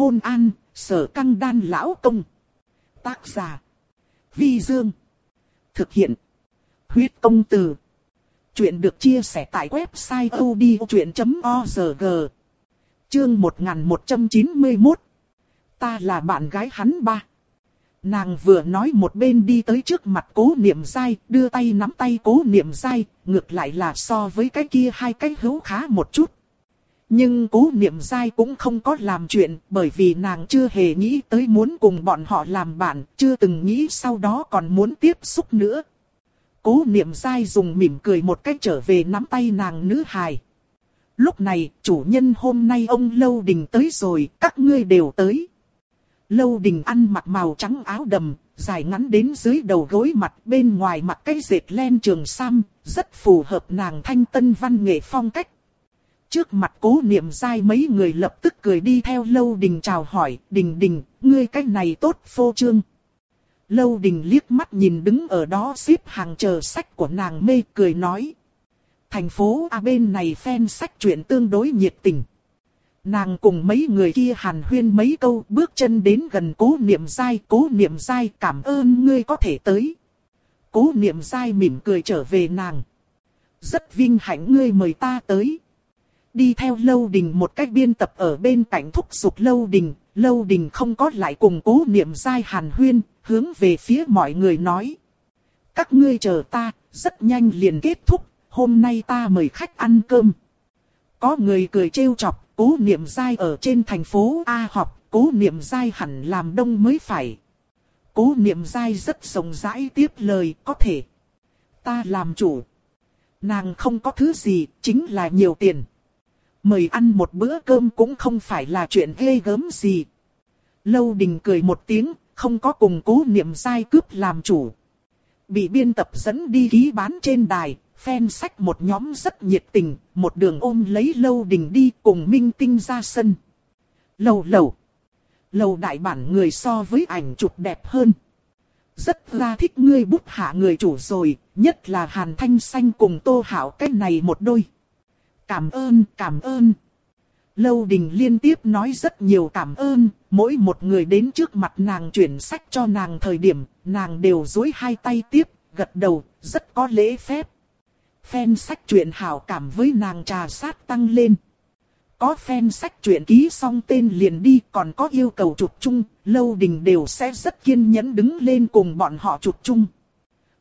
Hôn an, sở căng đan lão công. Tác giả. Vi Dương. Thực hiện. Huyết công từ. Chuyện được chia sẻ tại website odchuyện.org. Chương 1191. Ta là bạn gái hắn ba. Nàng vừa nói một bên đi tới trước mặt cố niệm dai, đưa tay nắm tay cố niệm dai, ngược lại là so với cái kia hai cái hữu khá một chút. Nhưng cố niệm dai cũng không có làm chuyện, bởi vì nàng chưa hề nghĩ tới muốn cùng bọn họ làm bạn, chưa từng nghĩ sau đó còn muốn tiếp xúc nữa. Cố niệm dai dùng mỉm cười một cách trở về nắm tay nàng nữ hài. Lúc này, chủ nhân hôm nay ông Lâu Đình tới rồi, các ngươi đều tới. Lâu Đình ăn mặc màu trắng áo đầm, dài ngắn đến dưới đầu gối mặt bên ngoài mặc cái dệt len trường sam, rất phù hợp nàng thanh tân văn nghệ phong cách. Trước mặt cố niệm dai mấy người lập tức cười đi theo Lâu Đình chào hỏi, Đình Đình, ngươi cách này tốt phô trương. Lâu Đình liếc mắt nhìn đứng ở đó xếp hàng chờ sách của nàng mê cười nói. Thành phố A bên này fan sách chuyện tương đối nhiệt tình. Nàng cùng mấy người kia hàn huyên mấy câu bước chân đến gần cố niệm dai. Cố niệm dai cảm ơn ngươi có thể tới. Cố niệm dai mỉm cười trở về nàng. Rất vinh hạnh ngươi mời ta tới. Đi theo lâu đình một cách biên tập ở bên cạnh thúc giục lâu đình. Lâu đình không có lại cùng cố niệm dai hàn huyên, hướng về phía mọi người nói. Các ngươi chờ ta, rất nhanh liền kết thúc, hôm nay ta mời khách ăn cơm. Có người cười trêu chọc, cố niệm dai ở trên thành phố A học, cố niệm dai hẳn làm đông mới phải. Cố niệm dai rất rộng rãi tiếp lời, có thể. Ta làm chủ. Nàng không có thứ gì, chính là nhiều tiền. Mời ăn một bữa cơm cũng không phải là chuyện ghê gớm gì. Lâu đình cười một tiếng, không có cùng cố niệm sai cướp làm chủ. Bị biên tập dẫn đi ký bán trên đài, fan sách một nhóm rất nhiệt tình, một đường ôm lấy lâu đình đi cùng minh tinh ra sân. Lầu lầu. Lầu đại bản người so với ảnh chụp đẹp hơn. Rất ra thích ngươi bút hạ người chủ rồi, nhất là Hàn Thanh Xanh cùng Tô Hảo cái này một đôi. Cảm ơn, cảm ơn. Lâu đình liên tiếp nói rất nhiều cảm ơn, mỗi một người đến trước mặt nàng chuyển sách cho nàng thời điểm, nàng đều dối hai tay tiếp, gật đầu, rất có lễ phép. Fan sách truyện hảo cảm với nàng trà sát tăng lên. Có fan sách truyện ký xong tên liền đi còn có yêu cầu chụp chung, lâu đình đều sẽ rất kiên nhẫn đứng lên cùng bọn họ chụp chung.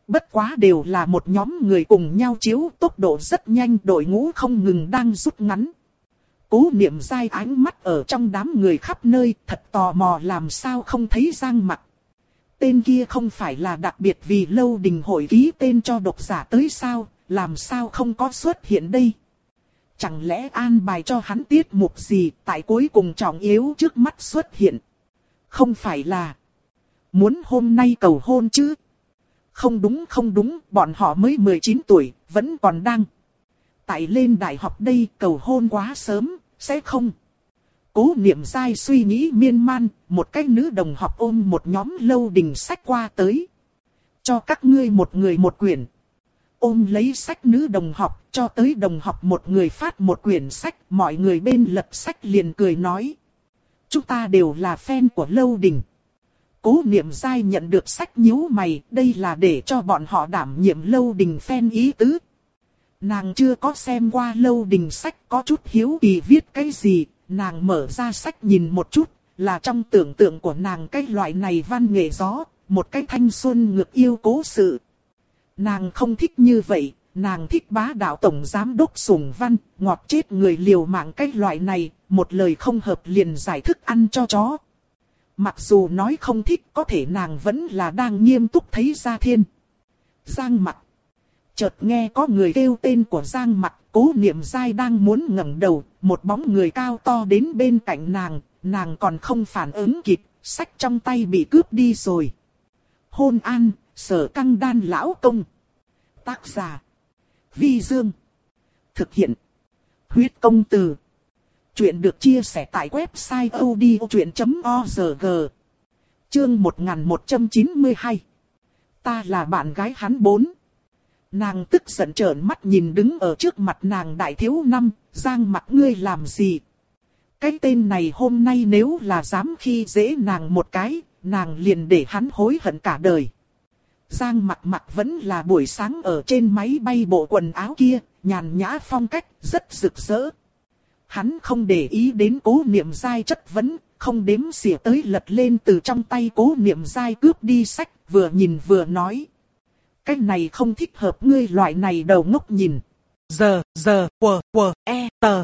Bất quá đều là một nhóm người cùng nhau chiếu tốc độ rất nhanh đội ngũ không ngừng đang rút ngắn. Cố niệm dai ánh mắt ở trong đám người khắp nơi thật tò mò làm sao không thấy giang mặt. Tên kia không phải là đặc biệt vì lâu đình hội ký tên cho độc giả tới sao, làm sao không có xuất hiện đây. Chẳng lẽ an bài cho hắn tiết mục gì tại cuối cùng trọng yếu trước mắt xuất hiện. Không phải là muốn hôm nay cầu hôn chứ. Không đúng không đúng, bọn họ mới 19 tuổi, vẫn còn đang. Tại lên đại học đây cầu hôn quá sớm, sẽ không. Cố niệm sai suy nghĩ miên man, một cái nữ đồng học ôm một nhóm lâu đình sách qua tới. Cho các ngươi một người một quyển. Ôm lấy sách nữ đồng học, cho tới đồng học một người phát một quyển sách, mọi người bên lật sách liền cười nói. Chúng ta đều là fan của lâu đình. Cố niệm dai nhận được sách nhíu mày, đây là để cho bọn họ đảm nhiệm lâu đình phen ý tứ. Nàng chưa có xem qua lâu đình sách có chút hiếu kỳ viết cái gì, nàng mở ra sách nhìn một chút, là trong tưởng tượng của nàng cái loại này văn nghệ gió, một cái thanh xuân ngược yêu cố sự. Nàng không thích như vậy, nàng thích bá đạo tổng giám đốc sùng văn, ngọt chết người liều mạng cái loại này, một lời không hợp liền giải thức ăn cho chó. Mặc dù nói không thích có thể nàng vẫn là đang nghiêm túc thấy gia thiên. Giang mặt. Chợt nghe có người kêu tên của Giang mặt, cố niệm dai đang muốn ngẩng đầu, một bóng người cao to đến bên cạnh nàng, nàng còn không phản ứng kịp, sách trong tay bị cướp đi rồi. Hôn an, sở căng đan lão công. Tác giả. Vi Dương. Thực hiện. Huyết công từ. Chuyện được chia sẻ tại website odchuyện.org. Chương 1192. Ta là bạn gái hắn bốn. Nàng tức giận trợn mắt nhìn đứng ở trước mặt nàng đại thiếu năm, giang mặt ngươi làm gì? Cái tên này hôm nay nếu là dám khi dễ nàng một cái, nàng liền để hắn hối hận cả đời. Giang mặt mặt vẫn là buổi sáng ở trên máy bay bộ quần áo kia, nhàn nhã phong cách, rất rực rỡ. Hắn không để ý đến cố niệm dai chất vấn, không đếm xỉa tới lật lên từ trong tay cố niệm dai cướp đi sách, vừa nhìn vừa nói. Cái này không thích hợp ngươi loại này đầu ngốc nhìn. Giờ, giờ, quờ, quờ, e, tờ.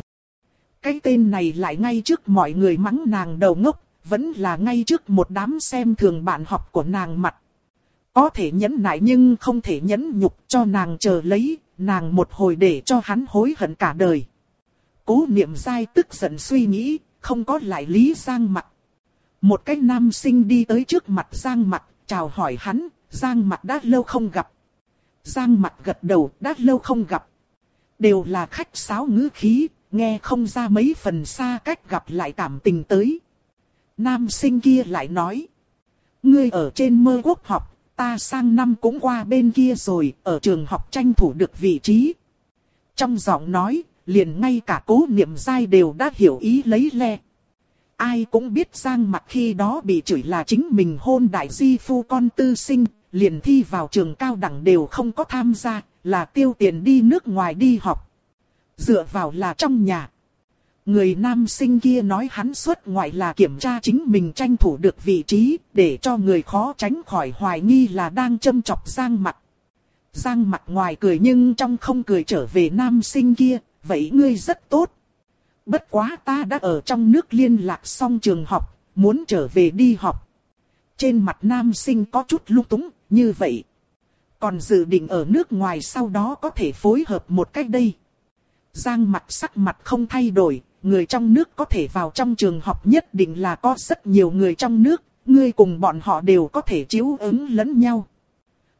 Cái tên này lại ngay trước mọi người mắng nàng đầu ngốc, vẫn là ngay trước một đám xem thường bạn học của nàng mặt. Có thể nhẫn nại nhưng không thể nhẫn nhục cho nàng chờ lấy, nàng một hồi để cho hắn hối hận cả đời. Cố niệm dai tức giận suy nghĩ, không có lại lý Giang mặt. Một cái nam sinh đi tới trước mặt Giang mặt, chào hỏi hắn, Giang mặt đã lâu không gặp. Giang mặt gật đầu, đã lâu không gặp. Đều là khách sáo ngữ khí, nghe không ra mấy phần xa cách gặp lại cảm tình tới. Nam sinh kia lại nói. Ngươi ở trên mơ quốc học, ta sang năm cũng qua bên kia rồi, ở trường học tranh thủ được vị trí. Trong giọng nói, liền ngay cả cố niệm dai đều đã hiểu ý lấy le. Ai cũng biết Giang mặt khi đó bị chửi là chính mình hôn đại di phu con tư sinh, liền thi vào trường cao đẳng đều không có tham gia, là tiêu tiền đi nước ngoài đi học. Dựa vào là trong nhà. Người nam sinh kia nói hắn xuất ngoại là kiểm tra chính mình tranh thủ được vị trí, để cho người khó tránh khỏi hoài nghi là đang châm chọc Giang mặt. Giang mặt ngoài cười nhưng trong không cười trở về nam sinh kia, vậy ngươi rất tốt. Bất quá ta đã ở trong nước liên lạc xong trường học, muốn trở về đi học. Trên mặt nam sinh có chút lung túng, như vậy. Còn dự định ở nước ngoài sau đó có thể phối hợp một cách đây. Giang mặt sắc mặt không thay đổi, người trong nước có thể vào trong trường học nhất định là có rất nhiều người trong nước, ngươi cùng bọn họ đều có thể chiếu ứng lẫn nhau.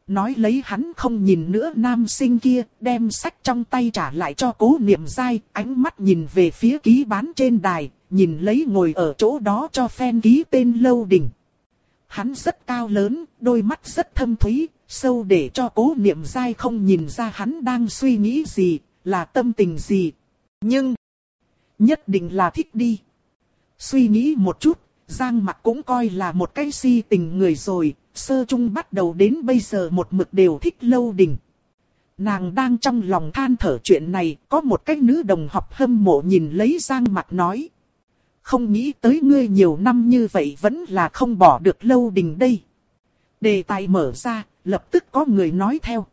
Nói lấy hắn không nhìn nữa nam sinh kia, đem sách trong tay trả lại cho cố niệm dai, ánh mắt nhìn về phía ký bán trên đài, nhìn lấy ngồi ở chỗ đó cho phen ký tên lâu đỉnh. Hắn rất cao lớn, đôi mắt rất thâm thúy, sâu để cho cố niệm dai không nhìn ra hắn đang suy nghĩ gì, là tâm tình gì. Nhưng, nhất định là thích đi. Suy nghĩ một chút, Giang mặt cũng coi là một cái si tình người rồi, sơ trung bắt đầu đến bây giờ một mực đều thích lâu đình. Nàng đang trong lòng than thở chuyện này, có một cái nữ đồng học hâm mộ nhìn lấy Giang mặt nói. Không nghĩ tới ngươi nhiều năm như vậy vẫn là không bỏ được lâu đình đây. Đề tài mở ra, lập tức có người nói theo.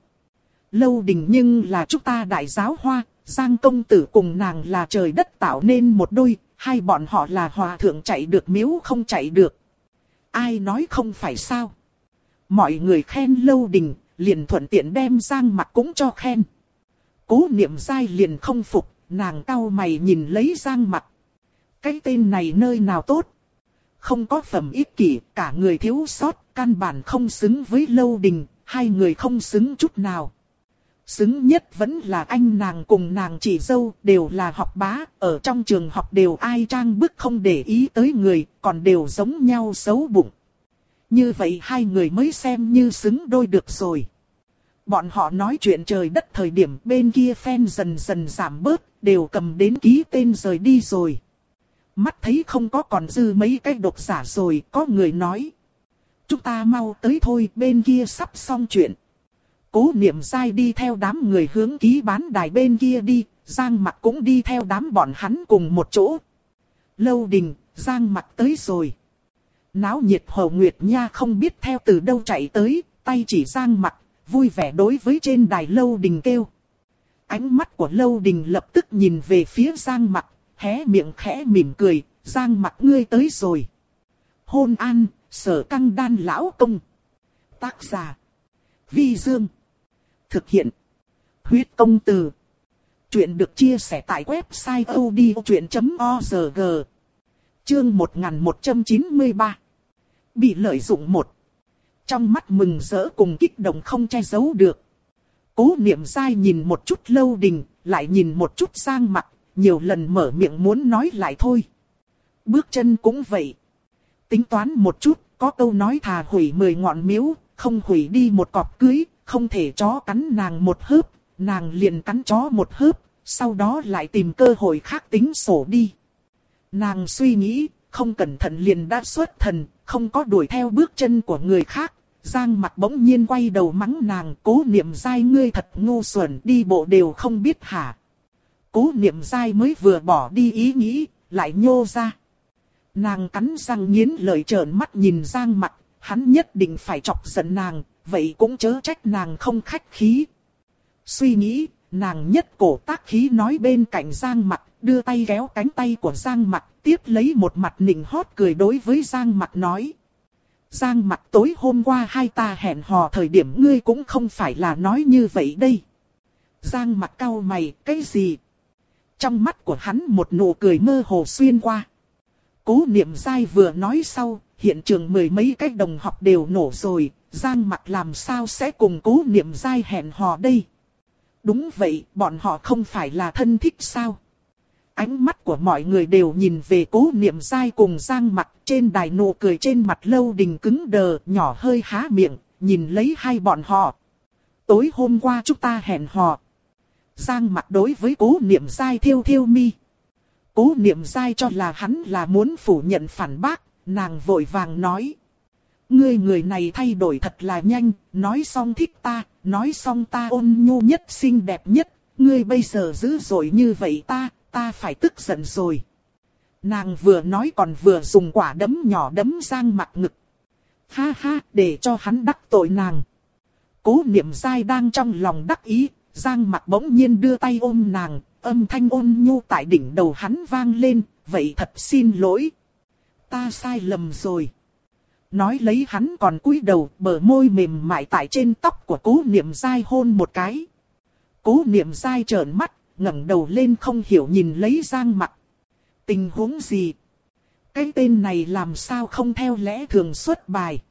Lâu đình nhưng là chúng ta đại giáo hoa, Giang công tử cùng nàng là trời đất tạo nên một đôi, hai bọn họ là hòa thượng chạy được miếu không chạy được. Ai nói không phải sao? Mọi người khen lâu đình, liền thuận tiện đem Giang mặt cũng cho khen. Cố niệm dai liền không phục, nàng cau mày nhìn lấy Giang mặt. Cái tên này nơi nào tốt? Không có phẩm ích kỷ, cả người thiếu sót, căn bản không xứng với lâu đình, hai người không xứng chút nào. Xứng nhất vẫn là anh nàng cùng nàng chị dâu đều là học bá, ở trong trường học đều ai trang bức không để ý tới người, còn đều giống nhau xấu bụng. Như vậy hai người mới xem như xứng đôi được rồi. Bọn họ nói chuyện trời đất thời điểm bên kia phen dần dần giảm bớt, đều cầm đến ký tên rời đi rồi. Mắt thấy không có còn dư mấy cái độc giả rồi, có người nói. Chúng ta mau tới thôi, bên kia sắp xong chuyện. Cố niệm dai đi theo đám người hướng ký bán đài bên kia đi, Giang mặt cũng đi theo đám bọn hắn cùng một chỗ. Lâu đình, Giang mặt tới rồi. Náo nhiệt hồ nguyệt nha không biết theo từ đâu chạy tới, tay chỉ Giang mặt, vui vẻ đối với trên đài lâu đình kêu. Ánh mắt của lâu đình lập tức nhìn về phía Giang mặt, hé miệng khẽ mỉm cười, Giang mặt ngươi tới rồi. Hôn an, sở căng đan lão công. Tác giả. Vi Dương. Thực hiện. Huyết công từ. Chuyện được chia sẻ tại website odchuyện.org. Chương 1193. Bị lợi dụng một. Trong mắt mừng rỡ cùng kích động không che giấu được. Cố niệm dai nhìn một chút lâu đình, lại nhìn một chút sang mặt, nhiều lần mở miệng muốn nói lại thôi. Bước chân cũng vậy. Tính toán một chút, có câu nói thà hủy mười ngọn miếu, không hủy đi một cọp cưới, không thể chó cắn nàng một hớp, nàng liền cắn chó một hớp, sau đó lại tìm cơ hội khác tính sổ đi. Nàng suy nghĩ, không cẩn thận liền đã xuất thần, không có đuổi theo bước chân của người khác. Giang mặt bỗng nhiên quay đầu mắng nàng cố niệm dai ngươi thật ngu xuẩn đi bộ đều không biết hả. Cố niệm dai mới vừa bỏ đi ý nghĩ, lại nhô ra. Nàng cắn răng nghiến lợi trợn mắt nhìn Giang mặt, hắn nhất định phải chọc giận nàng, vậy cũng chớ trách nàng không khách khí. Suy nghĩ, nàng nhất cổ tác khí nói bên cạnh Giang Mặc, đưa tay kéo cánh tay của Giang Mặc, tiếp lấy một mặt nịnh hót cười đối với Giang Mặc nói. Giang Mặc tối hôm qua hai ta hẹn hò thời điểm ngươi cũng không phải là nói như vậy đây. Giang Mặc cau mày, cái gì? Trong mắt của hắn một nụ cười mơ hồ xuyên qua. Cố niệm dai vừa nói sau, hiện trường mười mấy cái đồng học đều nổ rồi, Giang mặt làm sao sẽ cùng cố niệm dai hẹn hò đây? Đúng vậy, bọn họ không phải là thân thích sao? Ánh mắt của mọi người đều nhìn về cố niệm dai cùng Giang mặt trên đài nụ cười trên mặt lâu đình cứng đờ, nhỏ hơi há miệng, nhìn lấy hai bọn họ. Tối hôm qua chúng ta hẹn hò. Giang mặt đối với cố niệm dai thiêu thiêu mi. Cố niệm dai cho là hắn là muốn phủ nhận phản bác, nàng vội vàng nói. Ngươi người này thay đổi thật là nhanh, nói xong thích ta, nói xong ta ôn nhu nhất xinh đẹp nhất, ngươi bây giờ dữ dội như vậy ta, ta phải tức giận rồi. Nàng vừa nói còn vừa dùng quả đấm nhỏ đấm Giang mặt ngực. Ha ha, để cho hắn đắc tội nàng. Cố niệm dai đang trong lòng đắc ý, Giang mặt bỗng nhiên đưa tay ôm nàng, âm thanh ôn nhu tại đỉnh đầu hắn vang lên, vậy thật xin lỗi. Ta sai lầm rồi. Nói lấy hắn còn cúi đầu, bờ môi mềm mại tại trên tóc của cố niệm dai hôn một cái. Cố niệm dai trợn mắt, ngẩng đầu lên không hiểu nhìn lấy Giang mặt. Tình huống gì? Cái tên này làm sao không theo lẽ thường xuất bài?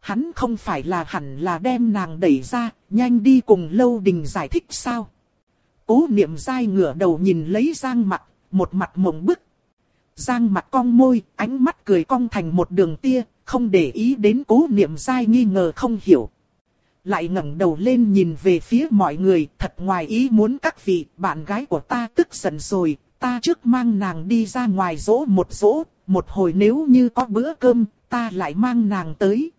Hắn không phải là hẳn là đem nàng đẩy ra, nhanh đi cùng lâu đình giải thích sao? Cố niệm dai ngửa đầu nhìn lấy Giang mặt, một mặt mộng bức. Giang mặt cong môi, ánh mắt cười cong thành một đường tia, không để ý đến cố niệm dai nghi ngờ không hiểu. Lại ngẩng đầu lên nhìn về phía mọi người, thật ngoài ý muốn các vị, bạn gái của ta tức giận rồi, ta trước mang nàng đi ra ngoài dỗ một dỗ, một hồi nếu như có bữa cơm, ta lại mang nàng tới.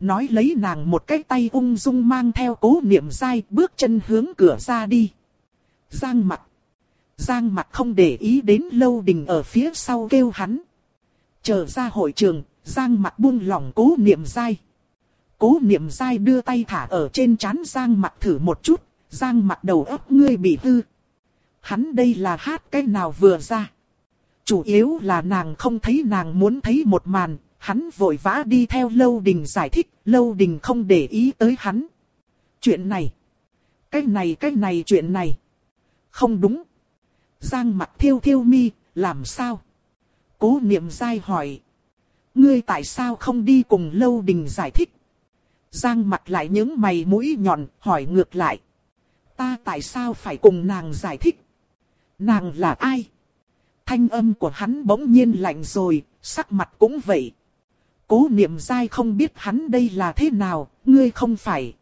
Nói lấy nàng một cái tay ung dung mang theo cố niệm dai bước chân hướng cửa ra đi. Giang mặt. Giang mặt không để ý đến lâu đình ở phía sau kêu hắn. Chờ ra hội trường, Giang mặt buông lỏng cố niệm dai. Cố niệm dai đưa tay thả ở trên chán Giang mặt thử một chút, Giang mặt đầu óc ngươi bị hư. Hắn đây là hát cái nào vừa ra. Chủ yếu là nàng không thấy nàng muốn thấy một màn, hắn vội vã đi theo Lâu Đình giải thích, Lâu Đình không để ý tới hắn. Chuyện này, cái này cái này chuyện này, không đúng. Giang mặt thiêu thiêu mi, làm sao? Cố niệm dai hỏi. Ngươi tại sao không đi cùng Lâu Đình giải thích? Giang mặt lại những mày mũi nhọn, hỏi ngược lại. Ta tại sao phải cùng nàng giải thích? Nàng là ai? Thanh âm của hắn bỗng nhiên lạnh rồi, sắc mặt cũng vậy. Cố niệm dai không biết hắn đây là thế nào, ngươi không phải.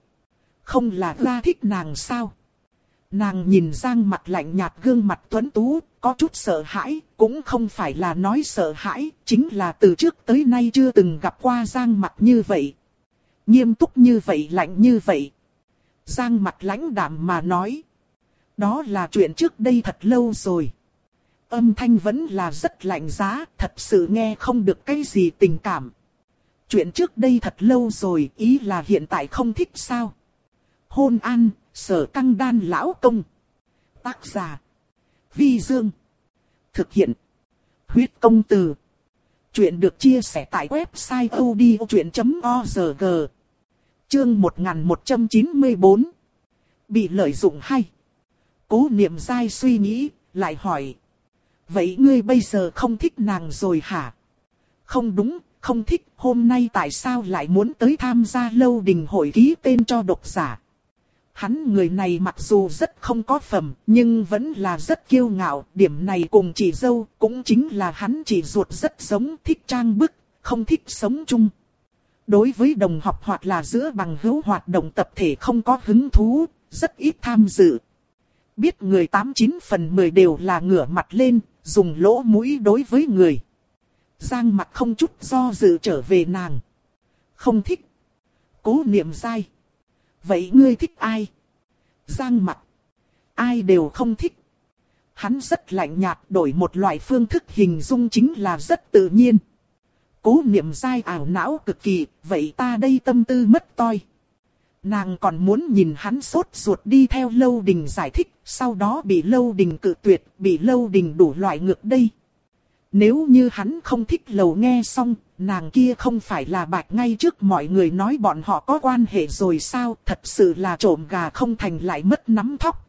Không là ra thích nàng sao? Nàng nhìn Giang mặt lạnh nhạt gương mặt tuấn tú, có chút sợ hãi, cũng không phải là nói sợ hãi, chính là từ trước tới nay chưa từng gặp qua Giang mặt như vậy. Nghiêm túc như vậy lạnh như vậy. Giang mặt lãnh đạm mà nói. Đó là chuyện trước đây thật lâu rồi. Âm thanh vẫn là rất lạnh giá, thật sự nghe không được cái gì tình cảm. Chuyện trước đây thật lâu rồi, ý là hiện tại không thích sao. Hôn an, sở căng đan lão công. Tác giả. Vi Dương. Thực hiện. Huyết công từ. Chuyện được chia sẻ tại website odchuyện.org. Chương 1194. Bị lợi dụng hay. Cố niệm dai suy nghĩ, lại hỏi. Vậy ngươi bây giờ không thích nàng rồi hả? Không đúng, không thích, hôm nay tại sao lại muốn tới tham gia lâu đình hội ký tên cho độc giả? Hắn người này mặc dù rất không có phẩm, nhưng vẫn là rất kiêu ngạo, điểm này cùng chị dâu, cũng chính là hắn chỉ ruột rất giống thích trang bức, không thích sống chung. Đối với đồng học hoặc là giữa bằng hữu hoạt động tập thể không có hứng thú, rất ít tham dự. Biết người 89 phần 10 đều là ngửa mặt lên, dùng lỗ mũi đối với người. Giang mặt không chút do dự trở về nàng. Không thích. Cố niệm sai Vậy ngươi thích ai? Giang mặt. Ai đều không thích. Hắn rất lạnh nhạt đổi một loại phương thức hình dung chính là rất tự nhiên. Cố niệm dai ảo não cực kỳ, vậy ta đây tâm tư mất toi. Nàng còn muốn nhìn hắn sốt ruột đi theo lâu đình giải thích, sau đó bị lâu đình cự tuyệt, bị lâu đình đủ loại ngược đây. Nếu như hắn không thích lầu nghe xong, nàng kia không phải là bạch ngay trước mọi người nói bọn họ có quan hệ rồi sao, thật sự là trộm gà không thành lại mất nắm thóc.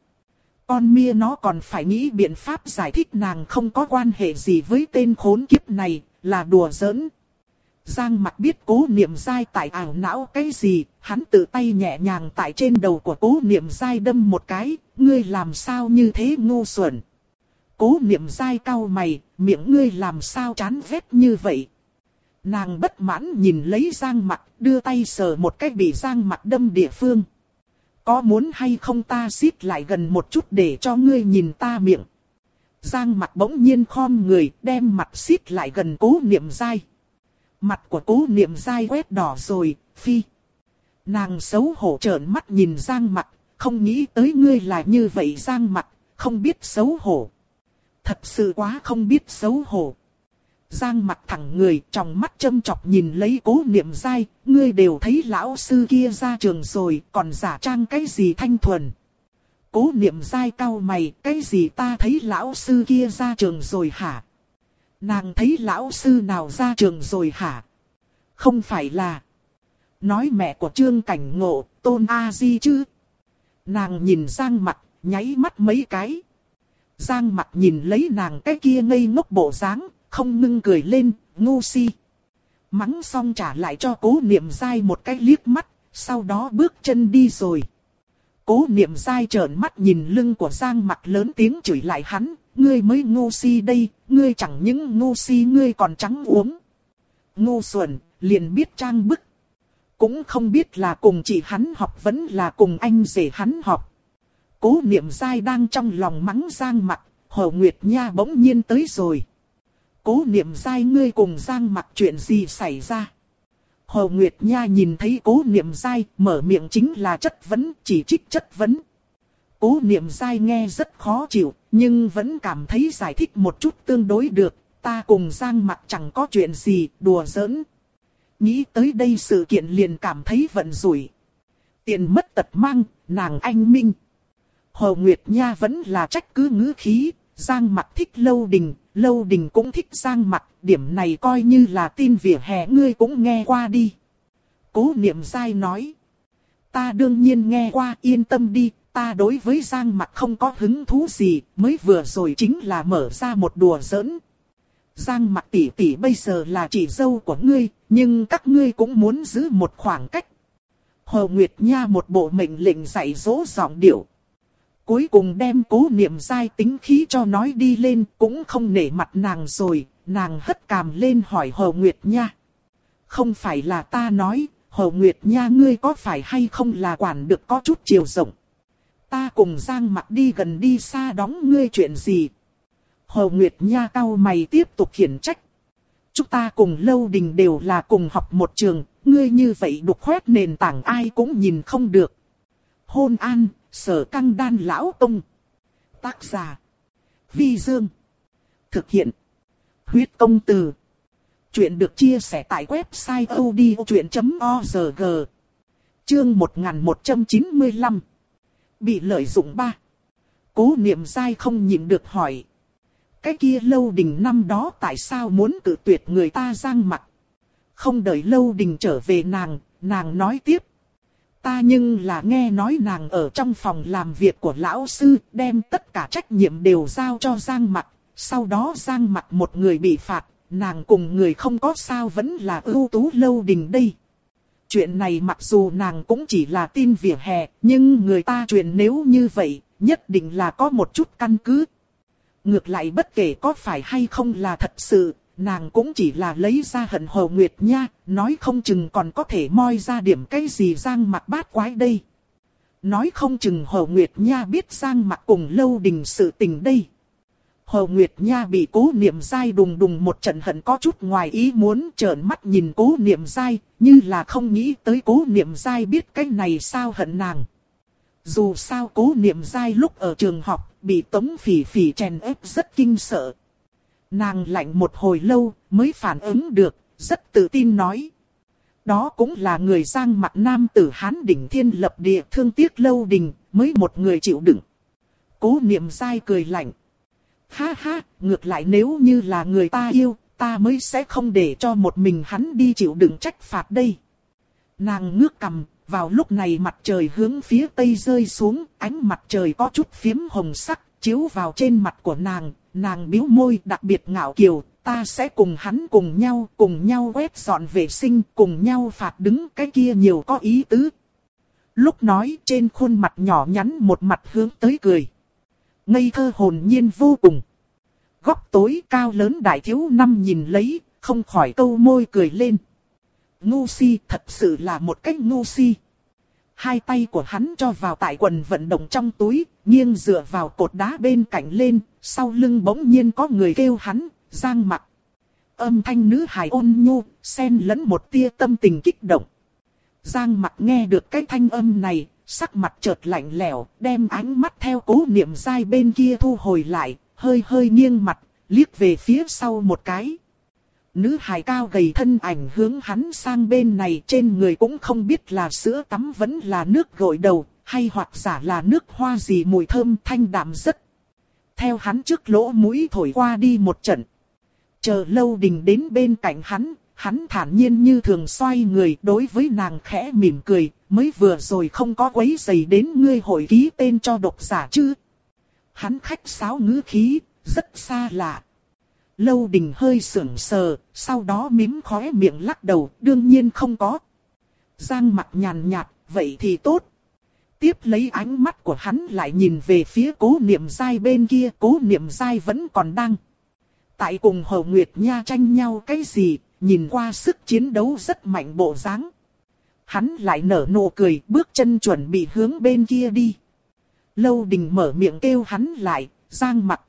Con mia nó còn phải nghĩ biện pháp giải thích nàng không có quan hệ gì với tên khốn kiếp này, là đùa giỡn. Giang mặt biết cố niệm dai tại ảo não cái gì, hắn tự tay nhẹ nhàng tại trên đầu của cố niệm dai đâm một cái, ngươi làm sao như thế ngu xuẩn. Cố niệm dai cau mày, miệng ngươi làm sao chán ghét như vậy. Nàng bất mãn nhìn lấy giang mặt, đưa tay sờ một cái bị giang mặt đâm địa phương. Có muốn hay không ta xít lại gần một chút để cho ngươi nhìn ta miệng. Giang mặt bỗng nhiên khom người, đem mặt xít lại gần cố niệm dai. Mặt của cố niệm dai quét đỏ rồi, phi. Nàng xấu hổ trợn mắt nhìn Giang mặt, không nghĩ tới ngươi là như vậy Giang mặt, không biết xấu hổ. Thật sự quá không biết xấu hổ. Giang mặt thẳng người, trong mắt châm chọc nhìn lấy cố niệm dai, ngươi đều thấy lão sư kia ra trường rồi, còn giả trang cái gì thanh thuần. Cố niệm dai cau mày, cái gì ta thấy lão sư kia ra trường rồi hả? Nàng thấy lão sư nào ra trường rồi hả? Không phải là. Nói mẹ của trương cảnh ngộ, tôn A-di chứ? Nàng nhìn Giang mặt, nháy mắt mấy cái. Giang mặt nhìn lấy nàng cái kia ngây ngốc bộ dáng, không ngưng cười lên, ngu si. Mắng xong trả lại cho cố niệm dai một cái liếc mắt, sau đó bước chân đi rồi. Cố niệm dai trợn mắt nhìn lưng của Giang mặt lớn tiếng chửi lại hắn, ngươi mới ngu si đây, ngươi chẳng những ngu si ngươi còn trắng uống. Ngu xuẩn, liền biết trang bức. Cũng không biết là cùng chị hắn học vẫn là cùng anh rể hắn học. Cố niệm dai đang trong lòng mắng Giang mặt, Hồ Nguyệt Nha bỗng nhiên tới rồi. Cố niệm dai ngươi cùng Giang mặt chuyện gì xảy ra? Hồ Nguyệt Nha nhìn thấy cố niệm dai, mở miệng chính là chất vấn, chỉ trích chất vấn. Cố niệm dai nghe rất khó chịu, nhưng vẫn cảm thấy giải thích một chút tương đối được, ta cùng Giang mặt chẳng có chuyện gì, đùa giỡn. Nghĩ tới đây sự kiện liền cảm thấy vận rủi. Tiền mất tật mang, nàng anh minh. Hồ Nguyệt Nha vẫn là trách cứ ngữ khí, Giang Mặc thích lâu đình, lâu đình cũng thích Giang Mặc. điểm này coi như là tin vỉa hè ngươi cũng nghe qua đi. Cố niệm Sai nói. Ta đương nhiên nghe qua yên tâm đi, ta đối với Giang Mặc không có hứng thú gì, mới vừa rồi chính là mở ra một đùa giỡn. Giang Mặc tỷ tỷ bây giờ là chị dâu của ngươi, nhưng các ngươi cũng muốn giữ một khoảng cách. Hồ Nguyệt Nha một bộ mệnh lệnh dạy dỗ giọng điệu. Cuối cùng đem cố niệm dai tính khí cho nói đi lên cũng không nể mặt nàng rồi, nàng hất cằm lên hỏi Hồ Nguyệt Nha. Không phải là ta nói, Hồ Nguyệt Nha ngươi có phải hay không là quản được có chút chiều rộng. Ta cùng Giang mặt đi gần đi xa đóng ngươi chuyện gì. Hồ Nguyệt Nha cao mày tiếp tục khiển trách. Chúng ta cùng Lâu Đình đều là cùng học một trường, ngươi như vậy đục khoét nền tảng ai cũng nhìn không được. Hôn an, sở căng đan lão tông. Tác giả. Vi Dương. Thực hiện. Huyết công từ. Chuyện được chia sẻ tại website odchuyện.org. Chương 1195. Bị lợi dụng ba. Cố niệm dai không nhịn được hỏi. Cái kia lâu đình năm đó tại sao muốn tự tuyệt người ta giang mặt. Không đợi lâu đình trở về nàng, nàng nói tiếp. Ta nhưng là nghe nói nàng ở trong phòng làm việc của lão sư, đem tất cả trách nhiệm đều giao cho Giang mặc, Sau đó Giang mặc một người bị phạt, nàng cùng người không có sao vẫn là ưu tú lâu đình đây. Chuyện này mặc dù nàng cũng chỉ là tin vỉa hè, nhưng người ta truyền nếu như vậy, nhất định là có một chút căn cứ. Ngược lại bất kể có phải hay không là thật sự, nàng cũng chỉ là lấy ra hận hồ nguyệt nha, nói không chừng còn có thể moi ra điểm cái gì giang mặt bát quái đây. Nói không chừng hồ nguyệt nha biết giang mặt cùng lâu đình sự tình đây. Hồ Nguyệt Nha bị cố niệm dai đùng đùng một trận hận có chút ngoài ý muốn trợn mắt nhìn cố niệm dai, như là không nghĩ tới cố niệm dai biết cái này sao hận nàng. Dù sao cố niệm dai lúc ở trường học bị tống phỉ phỉ chèn ép rất kinh sợ. Nàng lạnh một hồi lâu mới phản ứng được, rất tự tin nói. Đó cũng là người giang mặt nam tử Hán đỉnh thiên lập địa thương tiếc lâu đình, mới một người chịu đựng. Cố niệm dai cười lạnh. Ha ha, ngược lại nếu như là người ta yêu, ta mới sẽ không để cho một mình hắn đi chịu đựng trách phạt đây. Nàng ngước cầm, vào lúc này mặt trời hướng phía tây rơi xuống, ánh mặt trời có chút phiếm hồng sắc, chiếu vào trên mặt của nàng, nàng biếu môi đặc biệt ngạo kiều, ta sẽ cùng hắn cùng nhau, cùng nhau quét dọn vệ sinh, cùng nhau phạt đứng cái kia nhiều có ý tứ. Lúc nói trên khuôn mặt nhỏ nhắn một mặt hướng tới cười. Ngây thơ hồn nhiên vô cùng. Góc tối cao lớn đại thiếu năm nhìn lấy, không khỏi câu môi cười lên. Ngu si thật sự là một cách ngu si. Hai tay của hắn cho vào tại quần vận động trong túi, nghiêng dựa vào cột đá bên cạnh lên, sau lưng bỗng nhiên có người kêu hắn, giang mặt. Âm thanh nữ hài ôn nhu, xen lẫn một tia tâm tình kích động. Giang mặt nghe được cái thanh âm này, sắc mặt chợt lạnh lẽo, đem ánh mắt theo cố niệm dai bên kia thu hồi lại, hơi hơi nghiêng mặt, liếc về phía sau một cái. Nữ hài cao gầy thân ảnh hướng hắn sang bên này trên người cũng không biết là sữa tắm vẫn là nước gội đầu, hay hoặc giả là nước hoa gì mùi thơm thanh đạm rất. Theo hắn trước lỗ mũi thổi qua đi một trận. Chờ lâu đình đến bên cạnh hắn, hắn thản nhiên như thường xoay người đối với nàng khẽ mỉm cười, mới vừa rồi không có quấy giày đến ngươi hội ký tên cho độc giả chứ. Hắn khách sáo ngữ khí, rất xa lạ. Lâu đình hơi sưởng sờ, sau đó mím khóe miệng lắc đầu, đương nhiên không có. Giang mặt nhàn nhạt, vậy thì tốt. Tiếp lấy ánh mắt của hắn lại nhìn về phía cố niệm dai bên kia, cố niệm dai vẫn còn đang. Tại cùng Hồ Nguyệt Nha tranh nhau cái gì, nhìn qua sức chiến đấu rất mạnh bộ dáng. Hắn lại nở nụ cười, bước chân chuẩn bị hướng bên kia đi. Lâu đình mở miệng kêu hắn lại, giang mặt.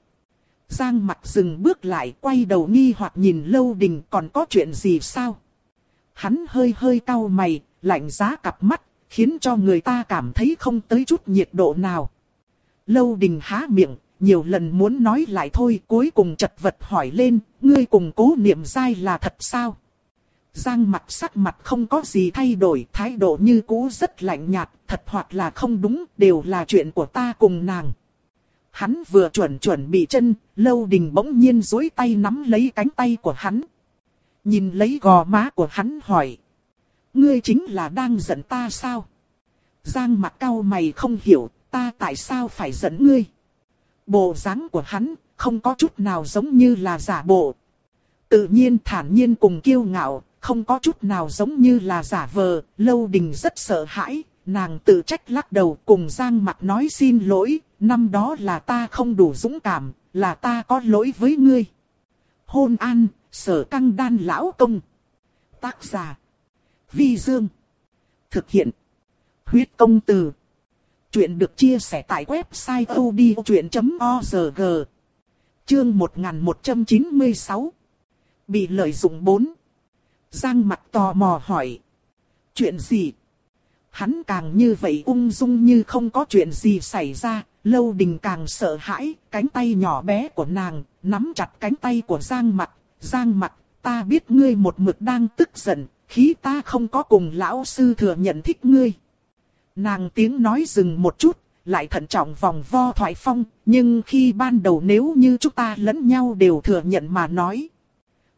Giang mặt dừng bước lại, quay đầu nghi hoặc nhìn lâu đình còn có chuyện gì sao? Hắn hơi hơi cau mày, lạnh giá cặp mắt, khiến cho người ta cảm thấy không tới chút nhiệt độ nào. Lâu đình há miệng, nhiều lần muốn nói lại thôi, cuối cùng chật vật hỏi lên, ngươi cùng cố niệm dai là thật sao? Giang mặt sắc mặt không có gì thay đổi, thái độ như cũ rất lạnh nhạt, thật hoặc là không đúng, đều là chuyện của ta cùng nàng. Hắn vừa chuẩn chuẩn bị chân, lâu đình bỗng nhiên dối tay nắm lấy cánh tay của hắn. Nhìn lấy gò má của hắn hỏi. Ngươi chính là đang giận ta sao? Giang mặt cao mày không hiểu, ta tại sao phải giận ngươi? Bộ dáng của hắn, không có chút nào giống như là giả bộ. Tự nhiên thản nhiên cùng kiêu ngạo, không có chút nào giống như là giả vờ, lâu đình rất sợ hãi, nàng tự trách lắc đầu cùng Giang mặt nói xin lỗi, năm đó là ta không đủ dũng cảm, là ta có lỗi với ngươi. Hôn an, sở căng đan lão công. Tác giả. Vi Dương. Thực hiện. Huyết công từ. Chuyện được chia sẻ tại website odchuyện.org. Chương 1196. Bị lợi dụng 4. Giang mặt tò mò hỏi. Chuyện gì? Hắn càng như vậy ung dung như không có chuyện gì xảy ra, lâu đình càng sợ hãi, cánh tay nhỏ bé của nàng, nắm chặt cánh tay của Giang mặt, Giang mặt, ta biết ngươi một mực đang tức giận, khí ta không có cùng lão sư thừa nhận thích ngươi. Nàng tiếng nói dừng một chút, lại thận trọng vòng vo thoại phong, nhưng khi ban đầu nếu như chúng ta lẫn nhau đều thừa nhận mà nói.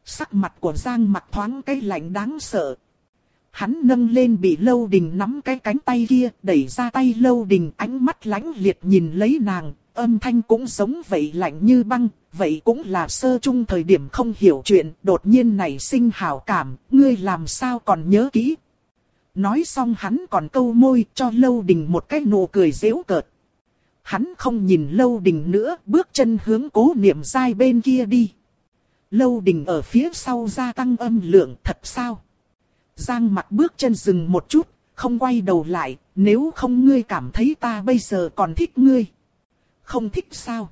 Sắc mặt của Giang mặt thoáng cái lạnh đáng sợ. Hắn nâng lên bị lâu đình nắm cái cánh tay kia, đẩy ra tay lâu đình ánh mắt lãnh liệt nhìn lấy nàng, âm thanh cũng giống vậy lạnh như băng, vậy cũng là sơ chung thời điểm không hiểu chuyện, đột nhiên nảy sinh hảo cảm, ngươi làm sao còn nhớ kỹ. Nói xong hắn còn câu môi cho lâu đình một cái nụ cười dễu cợt. Hắn không nhìn lâu đình nữa, bước chân hướng cố niệm dai bên kia đi. Lâu đình ở phía sau gia tăng âm lượng thật sao? Giang mặt bước chân dừng một chút, không quay đầu lại, nếu không ngươi cảm thấy ta bây giờ còn thích ngươi. Không thích sao?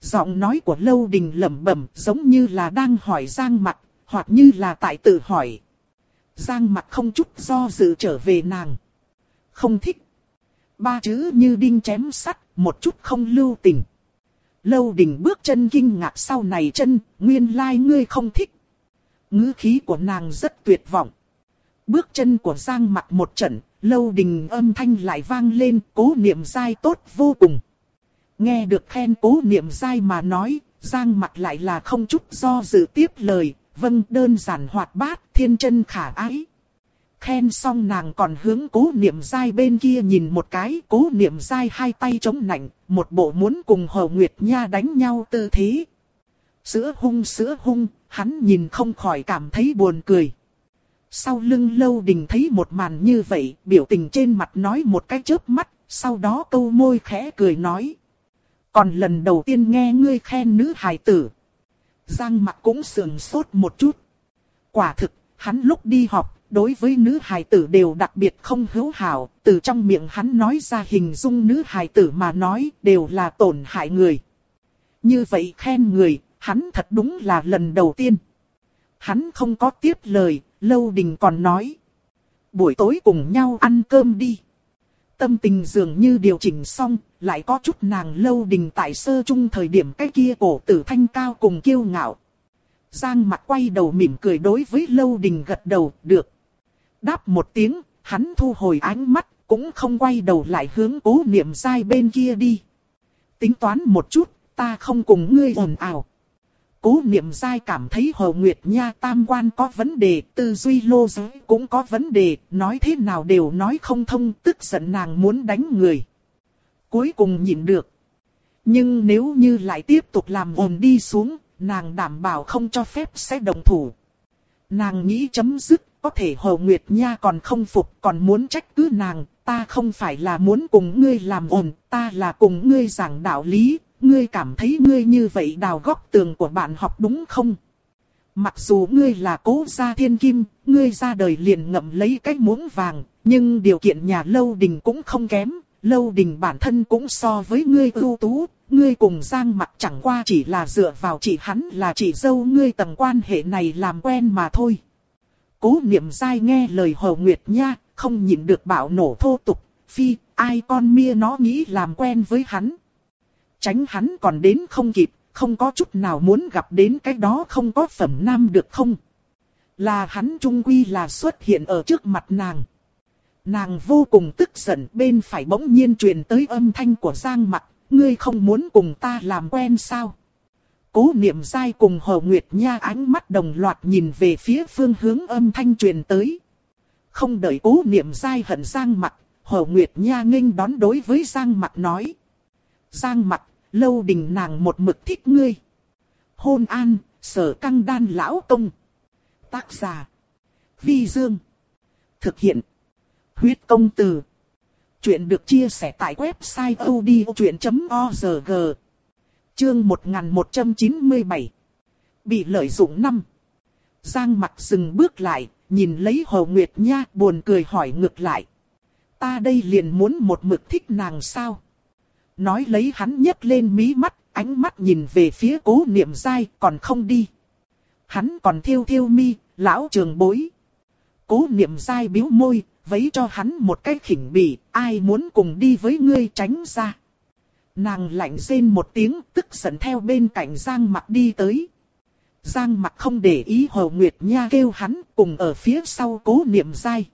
Giọng nói của Lâu Đình lẩm bẩm giống như là đang hỏi Giang Mặc, hoặc như là tại tự hỏi. Giang Mặc không chút do dự trở về nàng. Không thích. Ba chữ như đinh chém sắt, một chút không lưu tình. Lâu Đình bước chân kinh ngạc sau này chân, nguyên lai ngươi không thích. ngữ khí của nàng rất tuyệt vọng. Bước chân của Giang Mặc một trận, Lâu Đình âm thanh lại vang lên, cố niệm dai tốt vô cùng. Nghe được khen cố niệm dai mà nói, Giang mặt lại là không chút do dự tiếp lời, vâng đơn giản hoạt bát, thiên chân khả ái. Khen xong nàng còn hướng cố niệm dai bên kia nhìn một cái, cố niệm dai hai tay chống nạnh, một bộ muốn cùng Hồ Nguyệt Nha đánh nhau tư thế. Sữa hung sữa hung, hắn nhìn không khỏi cảm thấy buồn cười. Sau lưng lâu đình thấy một màn như vậy, biểu tình trên mặt nói một cái chớp mắt, sau đó câu môi khẽ cười nói. Còn lần đầu tiên nghe ngươi khen nữ hài tử. Giang mặt cũng sườn sốt một chút. Quả thực, hắn lúc đi học, đối với nữ hài tử đều đặc biệt không hữu hảo, từ trong miệng hắn nói ra hình dung nữ hài tử mà nói đều là tổn hại người. Như vậy khen người, hắn thật đúng là lần đầu tiên. Hắn không có tiếp lời, Lâu Đình còn nói. Buổi tối cùng nhau ăn cơm đi. Tâm tình dường như điều chỉnh xong, lại có chút nàng Lâu Đình tại sơ trung thời điểm cái kia cổ tử thanh cao cùng kiêu ngạo. Giang mặt quay đầu mỉm cười đối với Lâu Đình gật đầu, được. Đáp một tiếng, hắn thu hồi ánh mắt, cũng không quay đầu lại hướng cố niệm sai bên kia đi. Tính toán một chút, ta không cùng ngươi ồn ào. Cố niệm dai cảm thấy Hồ Nguyệt Nha tam quan có vấn đề, tư duy lô giới cũng có vấn đề, nói thế nào đều nói không thông, tức giận nàng muốn đánh người. Cuối cùng nhịn được. Nhưng nếu như lại tiếp tục làm ồn đi xuống, nàng đảm bảo không cho phép sẽ đồng thủ. Nàng nghĩ chấm dứt, có thể Hồ Nguyệt Nha còn không phục, còn muốn trách cứ nàng, ta không phải là muốn cùng ngươi làm ồn, ta là cùng ngươi giảng đạo lý, ngươi cảm thấy ngươi như vậy đào góc tường của bạn học đúng không? Mặc dù ngươi là cố gia thiên kim, ngươi ra đời liền ngậm lấy cái muỗng vàng, nhưng điều kiện nhà lâu đình cũng không kém, lâu đình bản thân cũng so với ngươi ưu tú, ngươi cùng Giang mặt chẳng qua chỉ là dựa vào chỉ hắn là chị dâu ngươi tầng quan hệ này làm quen mà thôi. Cố niệm dai nghe lời Hồ Nguyệt Nha, không nhịn được bạo nổ thô tục, phi, ai con mia nó nghĩ làm quen với hắn tránh hắn còn đến không kịp, không có chút nào muốn gặp đến cái đó không có phẩm nam được không. Là hắn trung quy là xuất hiện ở trước mặt nàng. Nàng vô cùng tức giận bên phải bỗng nhiên truyền tới âm thanh của Giang mặt, ngươi không muốn cùng ta làm quen sao. Cố niệm dai cùng Hồ Nguyệt Nha ánh mắt đồng loạt nhìn về phía phương hướng âm thanh truyền tới. Không đợi cố niệm dai hận Giang mặt, Hồ Nguyệt Nha nghênh đón đối với Giang mặt nói. Giang mặt lâu đình nàng một mực thích ngươi. Hôn an, sở căng đan lão công. Tác giả. Vi Dương. Thực hiện. Huyết công từ. Chuyện được chia sẻ tại website odchuyện.org. Chương 1197. Bị lợi dụng năm. Giang mặt dừng bước lại, nhìn lấy Hồ Nguyệt Nha buồn cười hỏi ngược lại. Ta đây liền muốn một mực thích nàng sao? Nói lấy hắn nhấc lên mí mắt, ánh mắt nhìn về phía cố niệm dai còn không đi. Hắn còn thiêu thiêu mi, lão trường bối. Cố niệm dai biếu môi, vấy cho hắn một cái khỉnh bỉ, ai muốn cùng đi với ngươi tránh ra. Nàng lạnh rên một tiếng, tức giận theo bên cạnh Giang mặt đi tới. Giang mặt không để ý Hồ Nguyệt Nha kêu hắn cùng ở phía sau cố niệm dai.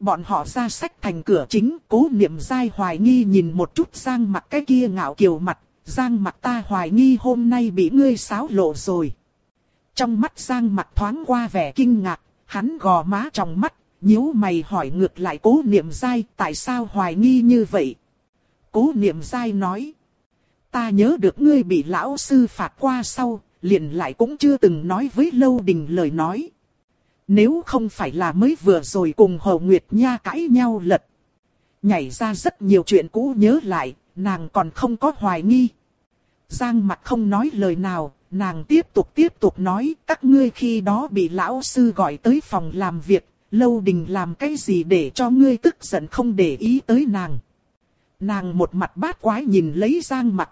Bọn họ ra sách thành cửa chính, cố niệm dai hoài nghi nhìn một chút Giang mặt cái kia ngạo kiều mặt, Giang mặt ta hoài nghi hôm nay bị ngươi xáo lộ rồi. Trong mắt Giang mặt thoáng qua vẻ kinh ngạc, hắn gò má trong mắt, nhíu mày hỏi ngược lại cố niệm dai tại sao hoài nghi như vậy. Cố niệm dai nói, ta nhớ được ngươi bị lão sư phạt qua sau, liền lại cũng chưa từng nói với lâu đình lời nói. Nếu không phải là mới vừa rồi cùng Hồ Nguyệt Nha cãi nhau lật. Nhảy ra rất nhiều chuyện cũ nhớ lại, nàng còn không có hoài nghi. Giang mặt không nói lời nào, nàng tiếp tục tiếp tục nói các ngươi khi đó bị lão sư gọi tới phòng làm việc, lâu đình làm cái gì để cho ngươi tức giận không để ý tới nàng. Nàng một mặt bát quái nhìn lấy giang mặt.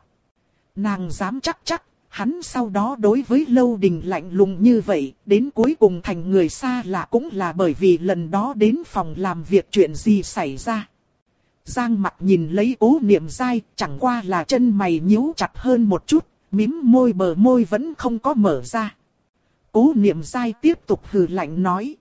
Nàng dám chắc chắc, hắn sau đó đối với lâu đình lạnh lùng như vậy, đến cuối cùng thành người xa lạ cũng là bởi vì lần đó đến phòng làm việc chuyện gì xảy ra. Giang mặt nhìn lấy cố niệm dai, chẳng qua là chân mày nhíu chặt hơn một chút, mím môi bờ môi vẫn không có mở ra. Cố niệm dai tiếp tục hừ lạnh nói.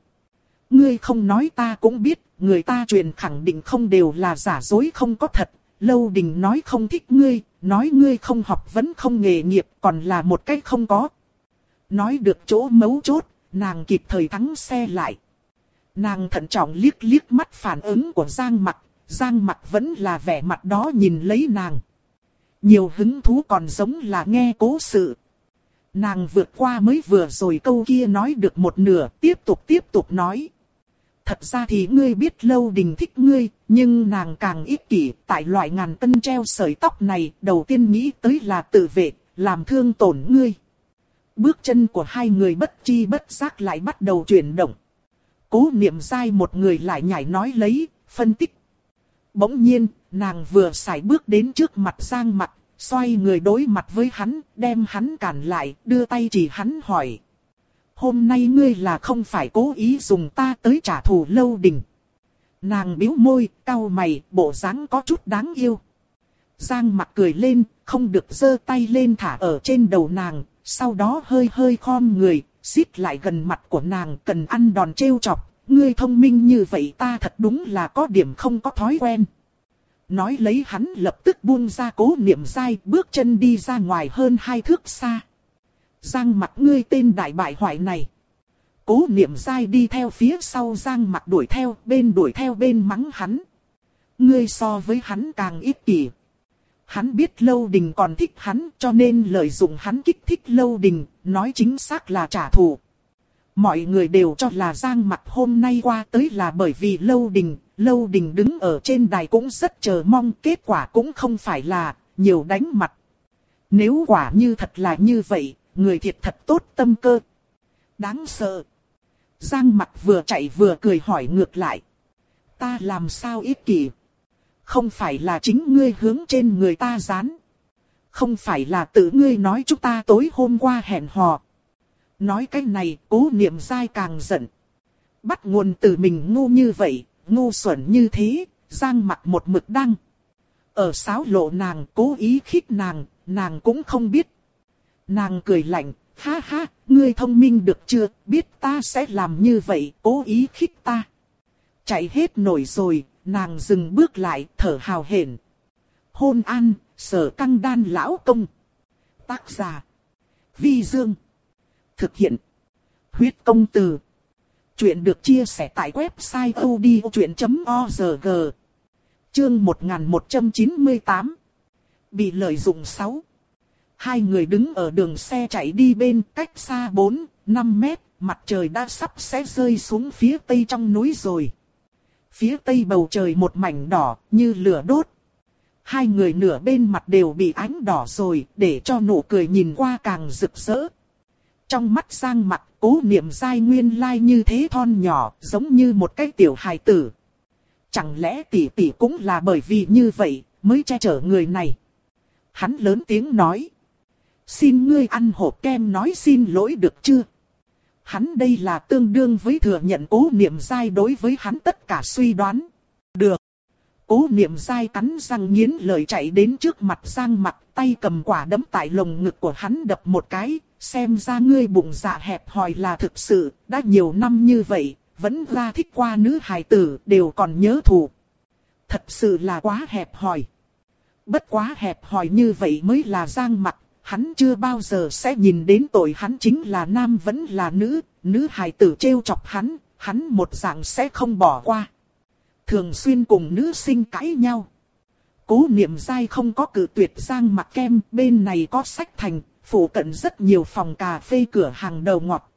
Ngươi không nói ta cũng biết, người ta truyền khẳng định không đều là giả dối không có thật. Lâu đình nói không thích ngươi, nói ngươi không học vẫn không nghề nghiệp, còn là một cách không có. Nói được chỗ mấu chốt, nàng kịp thời thắng xe lại. Nàng thận trọng liếc liếc mắt phản ứng của Giang Mặc, Giang Mặc vẫn là vẻ mặt đó nhìn lấy nàng. Nhiều hứng thú còn giống là nghe cố sự. Nàng vượt qua mới vừa rồi câu kia nói được một nửa, tiếp tục tiếp tục nói. Thật ra thì ngươi biết lâu đình thích ngươi, nhưng nàng càng ích kỷ, tại loại ngàn cân treo sợi tóc này, đầu tiên nghĩ tới là tự vệ, làm thương tổn ngươi. Bước chân của hai người bất chi bất giác lại bắt đầu chuyển động. Cố niệm sai một người lại nhảy nói lấy, phân tích. Bỗng nhiên, nàng vừa xài bước đến trước mặt Giang mặt, xoay người đối mặt với hắn, đem hắn cản lại, đưa tay chỉ hắn hỏi. Hôm nay ngươi là không phải cố ý dùng ta tới trả thù lâu đình. Nàng biếu môi, cau mày, bộ dáng có chút đáng yêu. Giang mặt cười lên, không được giơ tay lên thả ở trên đầu nàng, sau đó hơi hơi khom người, xít lại gần mặt của nàng cần ăn đòn trêu chọc. Ngươi thông minh như vậy ta thật đúng là có điểm không có thói quen. Nói lấy hắn lập tức buông ra cố niệm dai bước chân đi ra ngoài hơn hai thước xa. Giang mặt ngươi tên đại bại hoại này. Cố niệm dai đi theo phía sau Giang mặt đuổi theo bên đuổi theo bên mắng hắn. Ngươi so với hắn càng ít kỷ. Hắn biết Lâu Đình còn thích hắn cho nên lợi dụng hắn kích thích Lâu Đình, nói chính xác là trả thù. Mọi người đều cho là Giang mặt hôm nay qua tới là bởi vì Lâu Đình, Lâu Đình đứng ở trên đài cũng rất chờ mong kết quả cũng không phải là nhiều đánh mặt. Nếu quả như thật là như vậy, người thiệt thật tốt tâm cơ. Đáng sợ. Giang mặt vừa chạy vừa cười hỏi ngược lại. Ta làm sao ích kỷ? Không phải là chính ngươi hướng trên người ta dán. Không phải là tự ngươi nói chúng ta tối hôm qua hẹn hò. Nói cái này cố niệm dai càng giận. Bắt nguồn từ mình ngu như vậy, ngu xuẩn như thế, giang mặt một mực đăng. Ở sáo lộ nàng cố ý khích nàng, nàng cũng không biết. Nàng cười lạnh, ha ha, ngươi thông minh được chưa, biết ta sẽ làm như vậy, cố ý khích ta. Chạy hết nổi rồi, nàng dừng bước lại, thở hào hển. Hôn an, sở căng đan lão công. Tác giả. Vi Dương. Thực hiện. Huyết công từ. Chuyện được chia sẻ tại website odchuyện.org. Chương 1198. Bị lợi dụng 6. Hai người đứng ở đường xe chạy đi bên cách xa 4, 5 mét, mặt trời đã sắp sẽ rơi xuống phía tây trong núi rồi. Phía tây bầu trời một mảnh đỏ, như lửa đốt. Hai người nửa bên mặt đều bị ánh đỏ rồi, để cho nụ cười nhìn qua càng rực rỡ. Trong mắt sang mặt, cố niệm dai nguyên lai như thế thon nhỏ, giống như một cái tiểu hài tử. Chẳng lẽ tỷ tỷ cũng là bởi vì như vậy, mới che chở người này. Hắn lớn tiếng nói. Xin ngươi ăn hộp kem nói xin lỗi được chưa? Hắn đây là tương đương với thừa nhận cố niệm dai đối với hắn tất cả suy đoán. Được. Cố niệm dai cắn răng nghiến lời chạy đến trước mặt Giang mặt tay cầm quả đấm tại lồng ngực của hắn đập một cái, xem ra ngươi bụng dạ hẹp hòi là thực sự, đã nhiều năm như vậy, vẫn ra thích qua nữ hài tử, đều còn nhớ thù. Thật sự là quá hẹp hòi. Bất quá hẹp hòi như vậy mới là Giang mặt hắn chưa bao giờ sẽ nhìn đến tội hắn chính là nam vẫn là nữ, nữ hài tử trêu chọc hắn, hắn một dạng sẽ không bỏ qua. Thường xuyên cùng nữ sinh cãi nhau. Cố niệm dai không có cử tuyệt giang mặt kem, bên này có sách thành, phủ cận rất nhiều phòng cà phê cửa hàng đầu ngọt.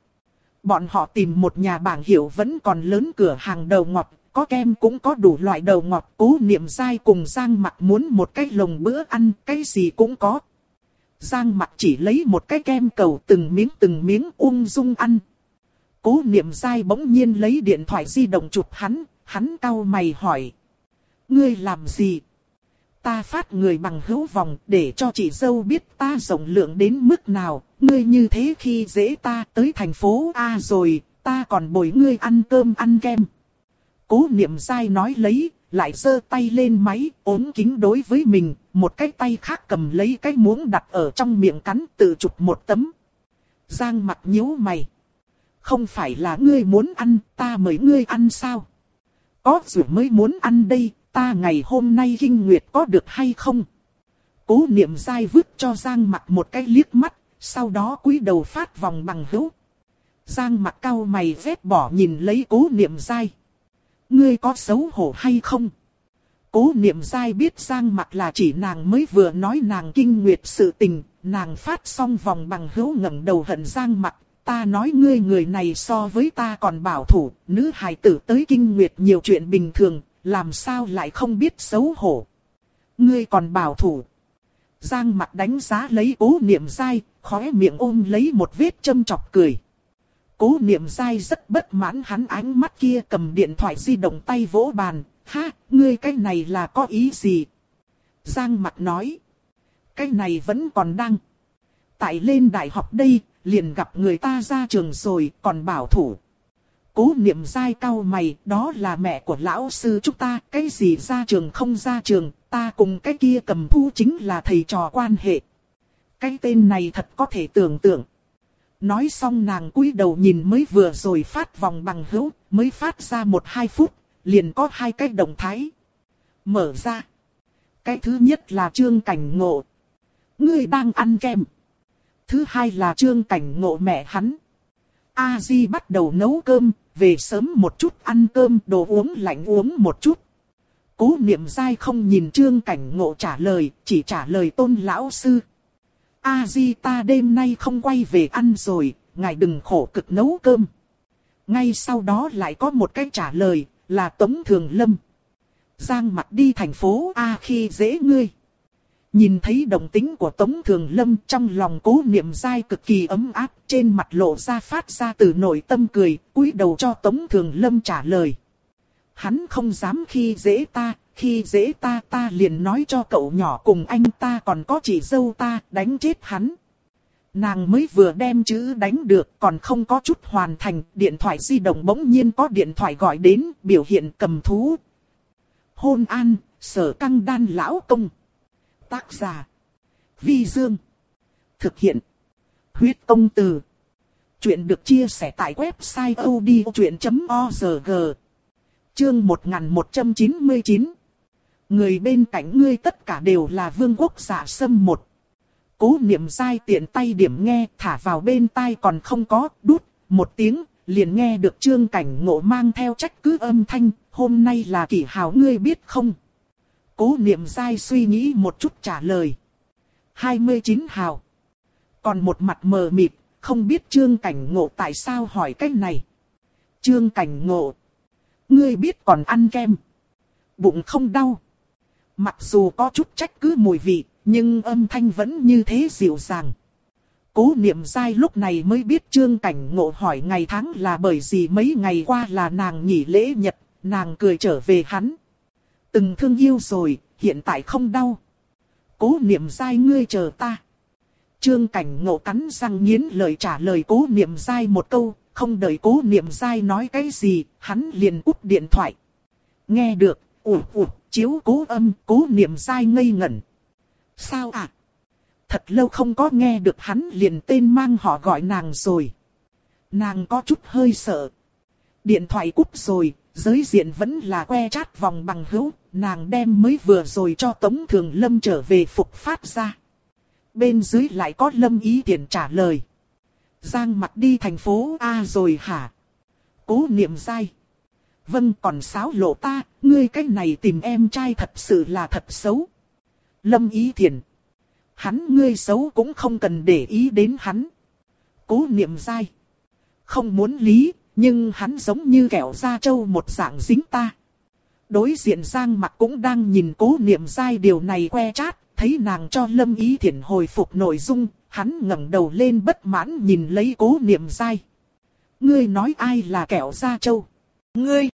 Bọn họ tìm một nhà bảng hiệu vẫn còn lớn cửa hàng đầu ngọt, có kem cũng có đủ loại đầu ngọt. Cố niệm dai cùng giang mặt muốn một cái lồng bữa ăn, cái gì cũng có. Giang mặt chỉ lấy một cái kem cầu từng miếng từng miếng ung dung ăn. Cố niệm dai bỗng nhiên lấy điện thoại di động chụp hắn, hắn cau mày hỏi. Ngươi làm gì? ta phát người bằng hữu vòng để cho chị dâu biết ta rộng lượng đến mức nào, ngươi như thế khi dễ ta tới thành phố A rồi, ta còn bồi ngươi ăn cơm ăn kem. Cố niệm dai nói lấy, lại giơ tay lên máy, ốm kính đối với mình, một cái tay khác cầm lấy cái muỗng đặt ở trong miệng cắn tự chụp một tấm. Giang mặt nhíu mày. Không phải là ngươi muốn ăn, ta mời ngươi ăn sao? Có dù mới muốn ăn đây, ta ngày hôm nay kinh nguyệt có được hay không? Cố niệm dai vứt cho Giang mặt một cái liếc mắt, sau đó cúi đầu phát vòng bằng hữu. Giang mặt cao mày vết bỏ nhìn lấy cố niệm dai. Ngươi có xấu hổ hay không? Cố niệm dai biết Giang mặt là chỉ nàng mới vừa nói nàng kinh nguyệt sự tình, nàng phát xong vòng bằng hữu ngẩng đầu hận Giang mặt, ta nói ngươi người này so với ta còn bảo thủ, nữ hài tử tới kinh nguyệt nhiều chuyện bình thường, làm sao lại không biết xấu hổ. Ngươi còn bảo thủ. Giang mặt đánh giá lấy cố niệm dai, khóe miệng ôm lấy một vết châm chọc cười. Cố niệm dai rất bất mãn hắn ánh mắt kia cầm điện thoại di động tay vỗ bàn. Ha, ngươi cái này là có ý gì? Giang mặt nói. Cái này vẫn còn đang. Tại lên đại học đây, liền gặp người ta ra trường rồi, còn bảo thủ. Cố niệm dai cao mày, đó là mẹ của lão sư chúng ta, cái gì ra trường không ra trường, ta cùng cái kia cầm thu chính là thầy trò quan hệ. Cái tên này thật có thể tưởng tượng. Nói xong nàng cúi đầu nhìn mới vừa rồi phát vòng bằng hữu, mới phát ra một hai phút, liền có hai cái động thái. Mở ra. Cái thứ nhất là trương cảnh ngộ. Ngươi đang ăn kem. Thứ hai là trương cảnh ngộ mẹ hắn. A Di bắt đầu nấu cơm, về sớm một chút ăn cơm, đồ uống lạnh uống một chút. Cố niệm dai không nhìn trương cảnh ngộ trả lời, chỉ trả lời tôn lão sư. A Di ta đêm nay không quay về ăn rồi, ngài đừng khổ cực nấu cơm. Ngay sau đó lại có một cái trả lời, là Tống Thường Lâm. Giang mặt đi thành phố A khi dễ ngươi. Nhìn thấy đồng tính của Tống Thường Lâm trong lòng cố niệm dai cực kỳ ấm áp, trên mặt lộ ra phát ra từ nội tâm cười, cúi đầu cho Tống Thường Lâm trả lời. Hắn không dám khi dễ ta, khi dễ ta ta liền nói cho cậu nhỏ cùng anh ta còn có chị dâu ta đánh chết hắn. Nàng mới vừa đem chữ đánh được còn không có chút hoàn thành, điện thoại di động bỗng nhiên có điện thoại gọi đến, biểu hiện cầm thú. Hôn an, sở căng đan lão công. Tác giả. Vi Dương. Thực hiện. Huyết công từ. Chuyện được chia sẻ tại website odchuyện.org. Chương 1199. Người bên cạnh ngươi tất cả đều là vương quốc giả sâm một. Cố niệm dai tiện tay điểm nghe thả vào bên tai còn không có đút một tiếng liền nghe được trương cảnh ngộ mang theo trách cứ âm thanh hôm nay là kỷ hào ngươi biết không. Cố niệm dai suy nghĩ một chút trả lời. 29 hào. Còn một mặt mờ mịt, không biết trương cảnh ngộ tại sao hỏi cách này. Trương cảnh ngộ. Ngươi biết còn ăn kem. Bụng không đau. Mặc dù có chút trách cứ mùi vị, nhưng âm thanh vẫn như thế dịu dàng. Cố niệm dai lúc này mới biết trương cảnh ngộ hỏi ngày tháng là bởi gì mấy ngày qua là nàng nghỉ lễ nhật, nàng cười trở về hắn. Từng thương yêu rồi, hiện tại không đau. Cố niệm dai ngươi chờ ta. Trương cảnh ngộ cắn răng nghiến lời trả lời cố niệm dai một câu, không đợi cố niệm dai nói cái gì, hắn liền úp điện thoại. Nghe được, ủ ủ, chiếu cố âm, cố niệm dai ngây ngẩn. Sao ạ? À? Thật lâu không có nghe được hắn liền tên mang họ gọi nàng rồi. Nàng có chút hơi sợ. Điện thoại cúp rồi, giới diện vẫn là que chát vòng bằng hữu, nàng đem mới vừa rồi cho Tống Thường Lâm trở về phục phát ra. Bên dưới lại có Lâm ý tiền trả lời. Giang mặt đi thành phố A rồi hả? Cố niệm dai. Vâng còn sáo lộ ta, ngươi cái này tìm em trai thật sự là thật xấu. Lâm ý thiền. Hắn ngươi xấu cũng không cần để ý đến hắn. Cố niệm dai. Không muốn lý, nhưng hắn giống như kẹo da trâu một dạng dính ta. Đối diện Giang mặt cũng đang nhìn cố niệm dai điều này que chát, thấy nàng cho Lâm Ý Thiển hồi phục nội dung, hắn ngẩng đầu lên bất mãn nhìn lấy cố niệm dai. Ngươi nói ai là kẹo da trâu? Ngươi!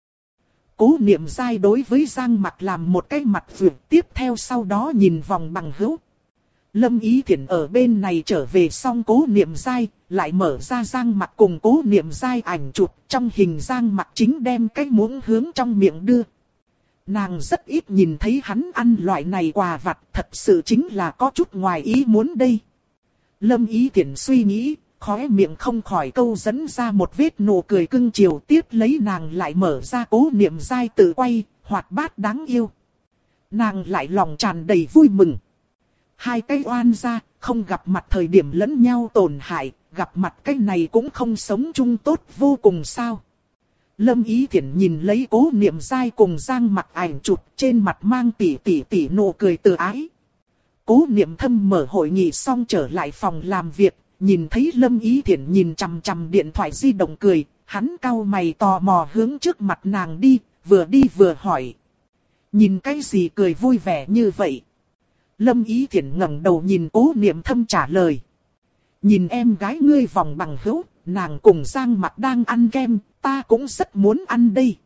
Cố niệm dai đối với Giang mặt làm một cái mặt vượt tiếp theo sau đó nhìn vòng bằng hữu. Lâm Ý Thiển ở bên này trở về xong cố niệm dai, lại mở ra Giang mặt cùng cố niệm dai ảnh chụp trong hình Giang mặt chính đem cái muỗng hướng trong miệng đưa. Nàng rất ít nhìn thấy hắn ăn loại này quà vặt thật sự chính là có chút ngoài ý muốn đây. Lâm Ý Thiển suy nghĩ, khóe miệng không khỏi câu dẫn ra một vết nụ cười cưng chiều tiếp lấy nàng lại mở ra cố niệm dai tự quay, hoạt bát đáng yêu. Nàng lại lòng tràn đầy vui mừng. Hai cái oan ra, không gặp mặt thời điểm lẫn nhau tổn hại, gặp mặt cái này cũng không sống chung tốt vô cùng sao. Lâm Ý Thiển nhìn lấy cố niệm dai cùng giang mặt ảnh chụp trên mặt mang tỉ tỉ tỉ nụ cười từ ái. Cố niệm thâm mở hội nghị xong trở lại phòng làm việc, nhìn thấy Lâm Ý Thiển nhìn chằm chằm điện thoại di động cười, hắn cau mày tò mò hướng trước mặt nàng đi, vừa đi vừa hỏi. Nhìn cái gì cười vui vẻ như vậy? Lâm Ý Thiển ngẩng đầu nhìn cố niệm thâm trả lời. Nhìn em gái ngươi vòng bằng hữu, nàng cùng Giang mặt đang ăn kem, ta cũng rất muốn ăn đây.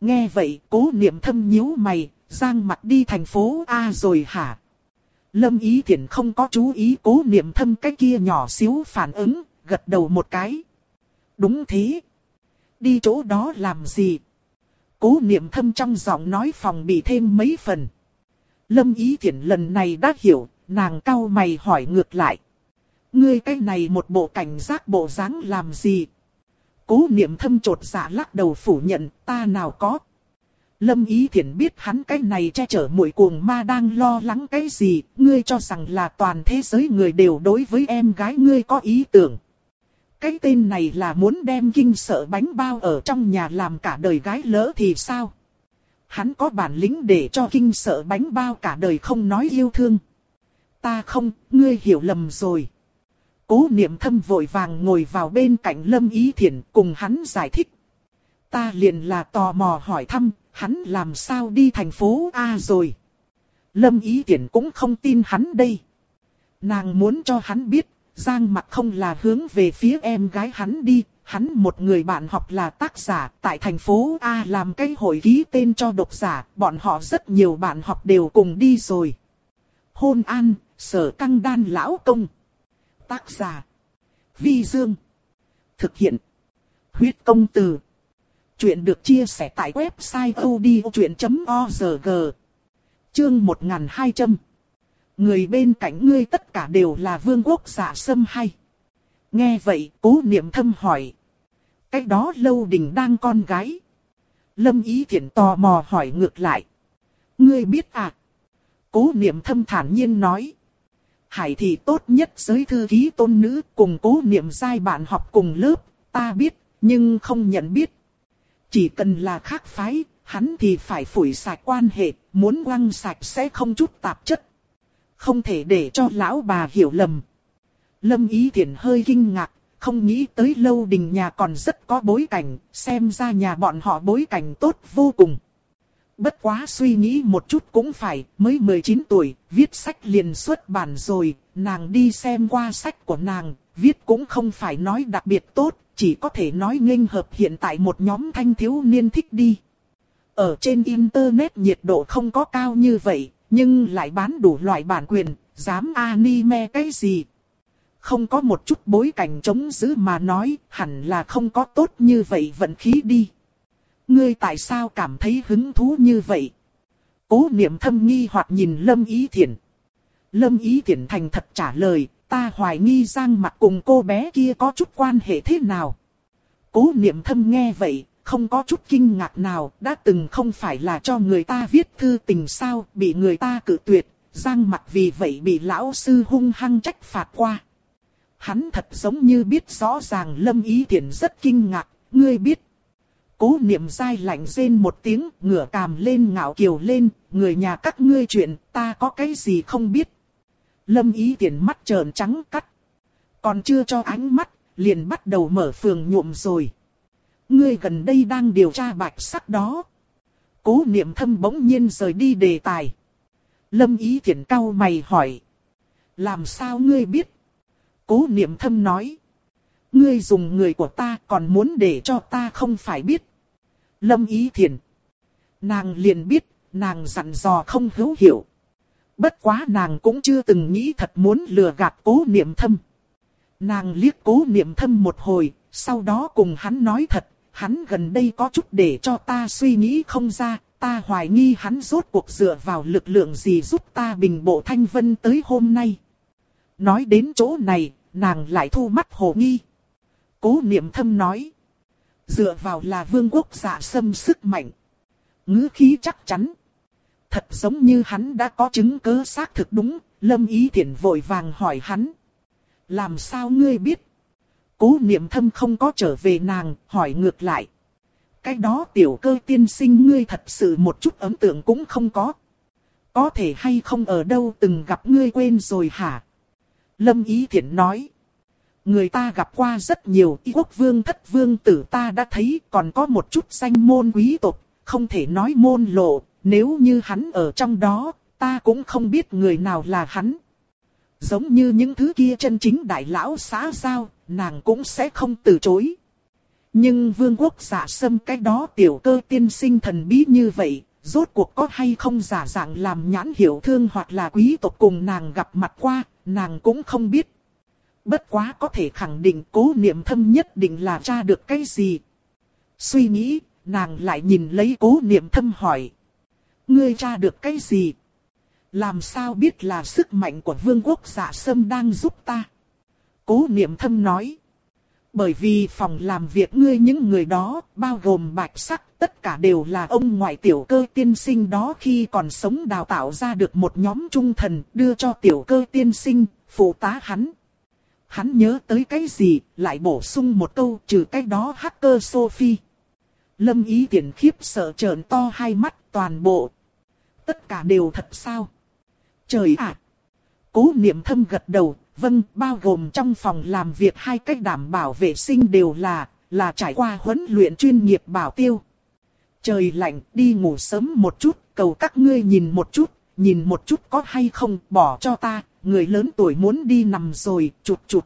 Nghe vậy, cố niệm thâm nhíu mày, Giang mặt đi thành phố A rồi hả? Lâm Ý Thiển không có chú ý cố niệm thâm cái kia nhỏ xíu phản ứng, gật đầu một cái. Đúng thế. Đi chỗ đó làm gì? Cố niệm thâm trong giọng nói phòng bị thêm mấy phần. Lâm Ý Thiển lần này đã hiểu, nàng cau mày hỏi ngược lại. Ngươi cái này một bộ cảnh giác bộ dáng làm gì? Cố niệm thâm trột dạ lắc đầu phủ nhận, ta nào có. Lâm Ý Thiển biết hắn cái này che chở mũi cuồng ma đang lo lắng cái gì, ngươi cho rằng là toàn thế giới người đều đối với em gái ngươi có ý tưởng. Cái tên này là muốn đem kinh sợ bánh bao ở trong nhà làm cả đời gái lỡ thì sao? Hắn có bản lĩnh để cho kinh sợ bánh bao cả đời không nói yêu thương. Ta không, ngươi hiểu lầm rồi. Cố niệm thâm vội vàng ngồi vào bên cạnh Lâm Ý Thiển cùng hắn giải thích. Ta liền là tò mò hỏi thăm, hắn làm sao đi thành phố A rồi. Lâm Ý Tiễn cũng không tin hắn đây. Nàng muốn cho hắn biết, Giang mặt không là hướng về phía em gái hắn đi, hắn một người bạn học là tác giả tại thành phố A làm cái hội ký tên cho độc giả, bọn họ rất nhiều bạn học đều cùng đi rồi. Hôn an, sở căng đan lão công. Tác giả. Vi Dương. Thực hiện. Huyết công từ. Chuyện được chia sẻ tại website odchuyện.org Chương 1200 Người bên cạnh ngươi tất cả đều là vương quốc giả sâm hay. Nghe vậy, cố niệm thâm hỏi. cái đó lâu đình đang con gái. Lâm ý thiện tò mò hỏi ngược lại. Ngươi biết à? Cố niệm thâm thản nhiên nói. Hải thì tốt nhất giới thư ký tôn nữ cùng cố niệm giai bạn học cùng lớp, ta biết, nhưng không nhận biết. Chỉ cần là khác phái, hắn thì phải phủi sạch quan hệ, muốn quăng sạch sẽ không chút tạp chất. Không thể để cho lão bà hiểu lầm. Lâm Ý Thiển hơi kinh ngạc, không nghĩ tới lâu đình nhà còn rất có bối cảnh, xem ra nhà bọn họ bối cảnh tốt vô cùng. Bất quá suy nghĩ một chút cũng phải, mới 19 tuổi, viết sách liền xuất bản rồi, nàng đi xem qua sách của nàng, viết cũng không phải nói đặc biệt tốt, chỉ có thể nói nghênh hợp hiện tại một nhóm thanh thiếu niên thích đi. Ở trên internet nhiệt độ không có cao như vậy, nhưng lại bán đủ loại bản quyền, dám anime cái gì. Không có một chút bối cảnh chống giữ mà nói, hẳn là không có tốt như vậy vận khí đi. Ngươi tại sao cảm thấy hứng thú như vậy? Cố niệm thâm nghi hoặc nhìn Lâm Ý Thiển. Lâm Ý Thiển thành thật trả lời, ta hoài nghi Giang mặt cùng cô bé kia có chút quan hệ thế nào. Cố niệm thâm nghe vậy, không có chút kinh ngạc nào, đã từng không phải là cho người ta viết thư tình sao, bị người ta cự tuyệt, Giang mặt vì vậy bị lão sư hung hăng trách phạt qua. Hắn thật giống như biết rõ ràng Lâm Ý Thiển rất kinh ngạc, ngươi biết. Cố niệm dai lạnh rên một tiếng, ngửa càm lên ngạo kiều lên, người nhà các ngươi chuyện, ta có cái gì không biết. Lâm ý tiền mắt trợn trắng cắt. Còn chưa cho ánh mắt, liền bắt đầu mở phường nhuộm rồi. Ngươi gần đây đang điều tra bạch sắc đó. Cố niệm thâm bỗng nhiên rời đi đề tài. Lâm ý thiện cau mày hỏi. Làm sao ngươi biết? Cố niệm thâm nói. Ngươi dùng người của ta còn muốn để cho ta không phải biết. Lâm ý thiện. Nàng liền biết, nàng dặn dò không hữu hiệu. Bất quá nàng cũng chưa từng nghĩ thật muốn lừa gạt cố niệm thâm. Nàng liếc cố niệm thâm một hồi, sau đó cùng hắn nói thật, hắn gần đây có chút để cho ta suy nghĩ không ra, ta hoài nghi hắn rốt cuộc dựa vào lực lượng gì giúp ta bình bộ thanh vân tới hôm nay. Nói đến chỗ này, nàng lại thu mắt hồ nghi. Cố niệm thâm nói. Dựa vào là vương quốc dạ sâm sức mạnh. ngữ khí chắc chắn. Thật giống như hắn đã có chứng cứ xác thực đúng, lâm ý thiện vội vàng hỏi hắn. Làm sao ngươi biết? Cố niệm thâm không có trở về nàng, hỏi ngược lại. Cái đó tiểu cơ tiên sinh ngươi thật sự một chút ấn tượng cũng không có. Có thể hay không ở đâu từng gặp ngươi quên rồi hả? Lâm Ý Thiển nói. Người ta gặp qua rất nhiều y quốc vương thất vương tử ta đã thấy còn có một chút danh môn quý tộc, không thể nói môn lộ, nếu như hắn ở trong đó, ta cũng không biết người nào là hắn. Giống như những thứ kia chân chính đại lão xã giao, nàng cũng sẽ không từ chối. Nhưng vương quốc giả sâm cái đó tiểu cơ tiên sinh thần bí như vậy, rốt cuộc có hay không giả dạng làm nhãn hiểu thương hoặc là quý tộc cùng nàng gặp mặt qua, nàng cũng không biết. Bất quá có thể khẳng định cố niệm thâm nhất định là tra được cái gì. Suy nghĩ, nàng lại nhìn lấy cố niệm thâm hỏi. Ngươi tra được cái gì? Làm sao biết là sức mạnh của vương quốc giả sâm đang giúp ta? Cố niệm thâm nói. Bởi vì phòng làm việc ngươi những người đó, bao gồm bạch sắc, tất cả đều là ông ngoại tiểu cơ tiên sinh đó khi còn sống đào tạo ra được một nhóm trung thần đưa cho tiểu cơ tiên sinh, phụ tá hắn. Hắn nhớ tới cái gì, lại bổ sung một câu trừ cái đó hacker Sophie. Lâm ý tiện khiếp sợ trợn to hai mắt toàn bộ. Tất cả đều thật sao? Trời ạ! Cố niệm thâm gật đầu, vâng, bao gồm trong phòng làm việc hai cách đảm bảo vệ sinh đều là, là trải qua huấn luyện chuyên nghiệp bảo tiêu. Trời lạnh, đi ngủ sớm một chút, cầu các ngươi nhìn một chút, nhìn một chút có hay không, bỏ cho ta, người lớn tuổi muốn đi nằm rồi, chụt chụt,